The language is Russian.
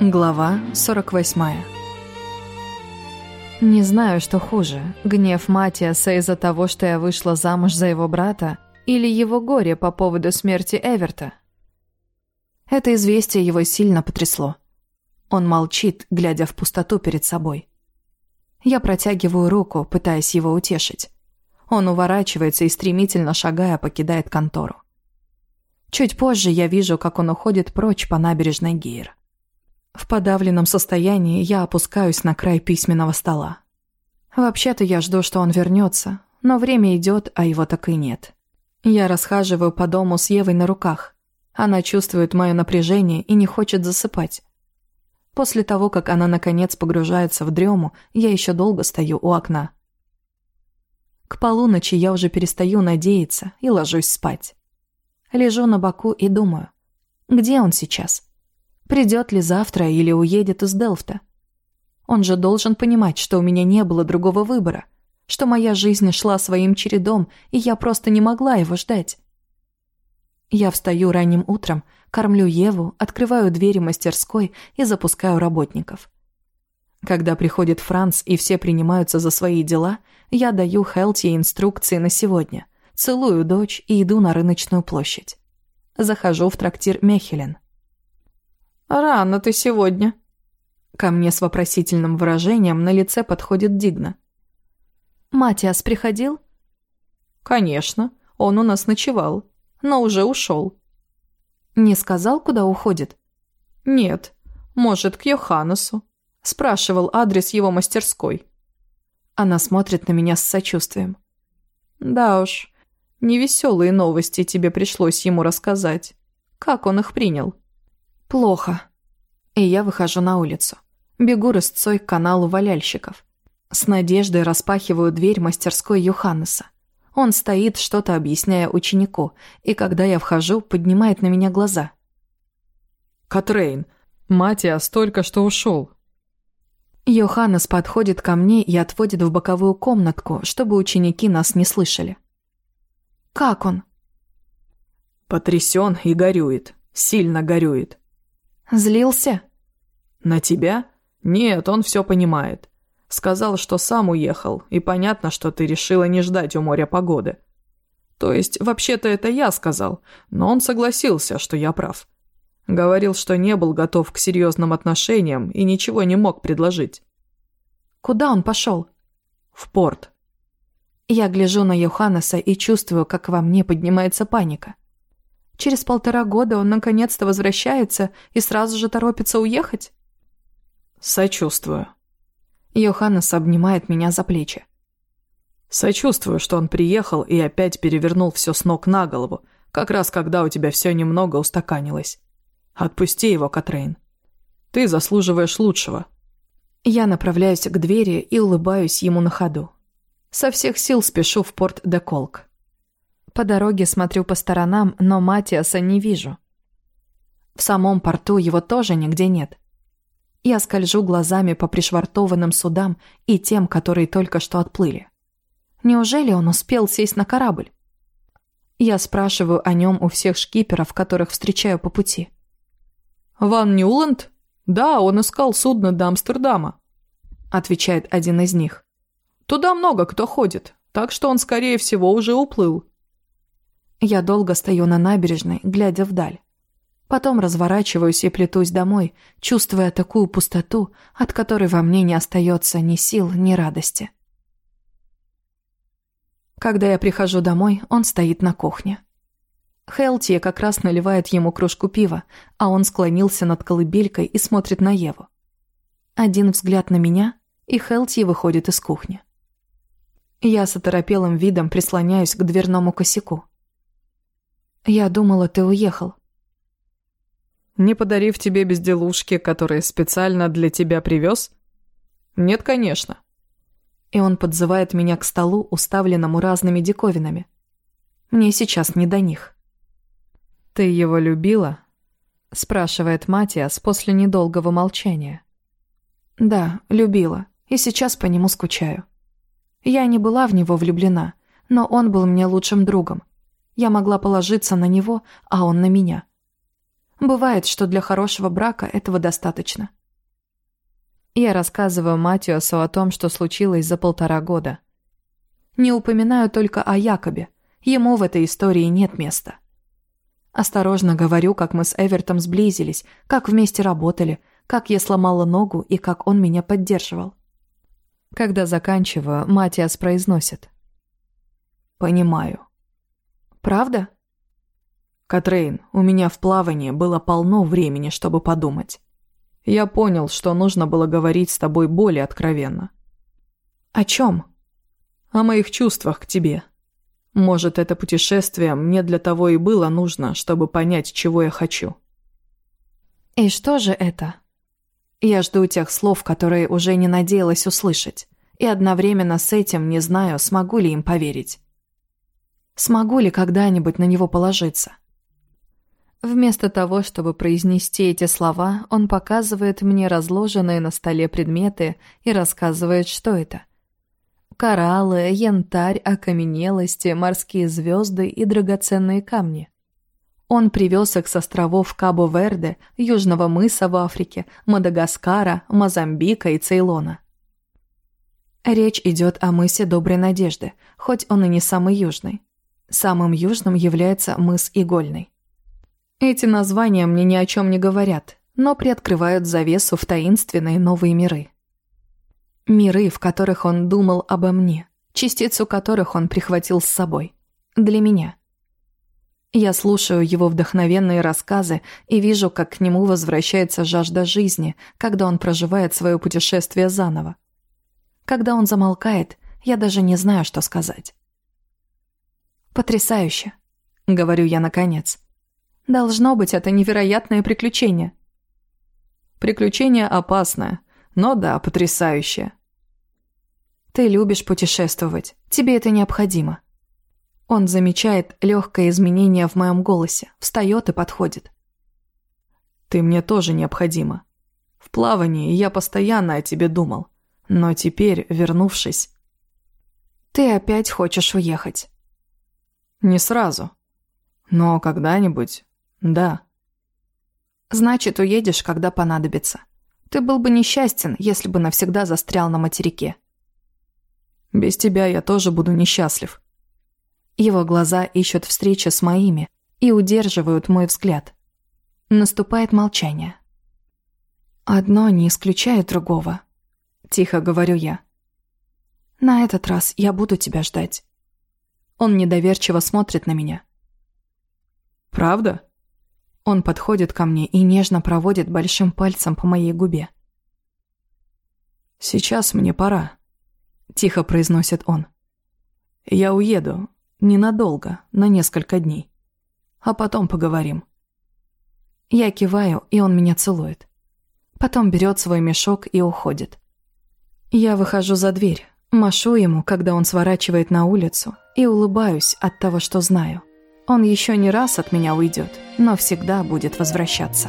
Глава 48 Не знаю, что хуже, гнев Матиаса из-за того, что я вышла замуж за его брата, или его горе по поводу смерти Эверта. Это известие его сильно потрясло. Он молчит, глядя в пустоту перед собой. Я протягиваю руку, пытаясь его утешить. Он уворачивается и стремительно шагая покидает контору. Чуть позже я вижу, как он уходит прочь по набережной Гейр. В подавленном состоянии я опускаюсь на край письменного стола. Вообще-то я жду, что он вернется, но время идет, а его так и нет. Я расхаживаю по дому с Евой на руках. Она чувствует мое напряжение и не хочет засыпать. После того, как она наконец погружается в дрему, я еще долго стою у окна. К полуночи я уже перестаю надеяться и ложусь спать. Лежу на боку и думаю, где он сейчас? Придет ли завтра или уедет из Делфта? Он же должен понимать, что у меня не было другого выбора, что моя жизнь шла своим чередом, и я просто не могла его ждать. Я встаю ранним утром, кормлю Еву, открываю двери мастерской и запускаю работников. Когда приходит Франц и все принимаются за свои дела, я даю Хелти инструкции на сегодня, целую дочь и иду на рыночную площадь. Захожу в трактир Мехелен. «Рано ты сегодня». Ко мне с вопросительным выражением на лице подходит Дигна. «Матиас приходил?» «Конечно, он у нас ночевал, но уже ушел». «Не сказал, куда уходит?» «Нет, может, к Йоханнесу. Спрашивал адрес его мастерской». Она смотрит на меня с сочувствием. «Да уж, невеселые новости тебе пришлось ему рассказать. Как он их принял?» Плохо. И я выхожу на улицу. Бегу рысцой к каналу валяльщиков. С надеждой распахиваю дверь мастерской Юханнеса. Он стоит, что-то объясняя ученику, и когда я вхожу, поднимает на меня глаза. «Катрейн, Матиас только что ушел». Йоханнес подходит ко мне и отводит в боковую комнатку, чтобы ученики нас не слышали. «Как он?» «Потрясен и горюет. Сильно горюет. Злился? На тебя? Нет, он все понимает. Сказал, что сам уехал, и понятно, что ты решила не ждать у моря погоды. То есть, вообще-то это я сказал, но он согласился, что я прав. Говорил, что не был готов к серьезным отношениям и ничего не мог предложить. Куда он пошел? В порт. Я гляжу на Йоханнеса и чувствую, как во мне поднимается паника. Через полтора года он наконец-то возвращается и сразу же торопится уехать? Сочувствую. Йоханнес обнимает меня за плечи. Сочувствую, что он приехал и опять перевернул все с ног на голову, как раз когда у тебя все немного устаканилось. Отпусти его, Катрейн. Ты заслуживаешь лучшего. Я направляюсь к двери и улыбаюсь ему на ходу. Со всех сил спешу в порт Деколк. По дороге смотрю по сторонам, но Матиаса не вижу. В самом порту его тоже нигде нет. Я скольжу глазами по пришвартованным судам и тем, которые только что отплыли. Неужели он успел сесть на корабль? Я спрашиваю о нем у всех шкиперов, которых встречаю по пути. «Ван Ньюланд? Да, он искал судно до Амстердама», — отвечает один из них. «Туда много кто ходит, так что он, скорее всего, уже уплыл. Я долго стою на набережной, глядя вдаль. Потом разворачиваюсь и плетусь домой, чувствуя такую пустоту, от которой во мне не остается ни сил, ни радости. Когда я прихожу домой, он стоит на кухне. Хелти как раз наливает ему кружку пива, а он склонился над колыбелькой и смотрит на Еву. Один взгляд на меня, и Хелти выходит из кухни. Я с оторопелым видом прислоняюсь к дверному косяку. «Я думала, ты уехал». «Не подарив тебе безделушки, которые специально для тебя привез?» «Нет, конечно». И он подзывает меня к столу, уставленному разными диковинами. Мне сейчас не до них. «Ты его любила?» спрашивает Матиас после недолгого молчания. «Да, любила, и сейчас по нему скучаю». Я не была в него влюблена, но он был мне лучшим другом. Я могла положиться на него, а он на меня. Бывает, что для хорошего брака этого достаточно. Я рассказываю Матиосу о том, что случилось за полтора года. Не упоминаю только о Якобе. Ему в этой истории нет места. Осторожно говорю, как мы с Эвертом сблизились, как вместе работали, как я сломала ногу и как он меня поддерживал. Когда заканчиваю, Матиас произносит. «Понимаю». «Правда?» «Катрейн, у меня в плавании было полно времени, чтобы подумать. Я понял, что нужно было говорить с тобой более откровенно». «О чем?» «О моих чувствах к тебе. Может, это путешествие мне для того и было нужно, чтобы понять, чего я хочу». «И что же это?» Я жду тех слов, которые уже не надеялась услышать, и одновременно с этим не знаю, смогу ли им поверить. Смогу ли когда-нибудь на него положиться? Вместо того, чтобы произнести эти слова, он показывает мне разложенные на столе предметы и рассказывает, что это. Кораллы, янтарь, окаменелости, морские звезды и драгоценные камни. Он привез их с островов Кабо-Верде, Южного мыса в Африке, Мадагаскара, Мозамбика и Цейлона. Речь идет о мысе Доброй Надежды, хоть он и не самый южный. Самым южным является мыс Игольный. Эти названия мне ни о чем не говорят, но приоткрывают завесу в таинственные новые миры. Миры, в которых он думал обо мне, частицу которых он прихватил с собой. Для меня. Я слушаю его вдохновенные рассказы и вижу, как к нему возвращается жажда жизни, когда он проживает свое путешествие заново. Когда он замолкает, я даже не знаю, что сказать. «Потрясающе», — говорю я наконец. Должно быть, это невероятное приключение. Приключение опасное, но да, потрясающее. Ты любишь путешествовать, тебе это необходимо. Он замечает легкое изменение в моем голосе, встает и подходит. Ты мне тоже необходима. В плавании я постоянно о тебе думал, но теперь, вернувшись... Ты опять хочешь уехать? Не сразу. Но когда-нибудь «Да». «Значит, уедешь, когда понадобится. Ты был бы несчастен, если бы навсегда застрял на материке». «Без тебя я тоже буду несчастлив». Его глаза ищут встречи с моими и удерживают мой взгляд. Наступает молчание. «Одно не исключает другого», — тихо говорю я. «На этот раз я буду тебя ждать». Он недоверчиво смотрит на меня. «Правда?» Он подходит ко мне и нежно проводит большим пальцем по моей губе. «Сейчас мне пора», — тихо произносит он. «Я уеду. Ненадолго, на несколько дней. А потом поговорим». Я киваю, и он меня целует. Потом берет свой мешок и уходит. Я выхожу за дверь, машу ему, когда он сворачивает на улицу, и улыбаюсь от того, что знаю. Он еще не раз от меня уйдет, но всегда будет возвращаться.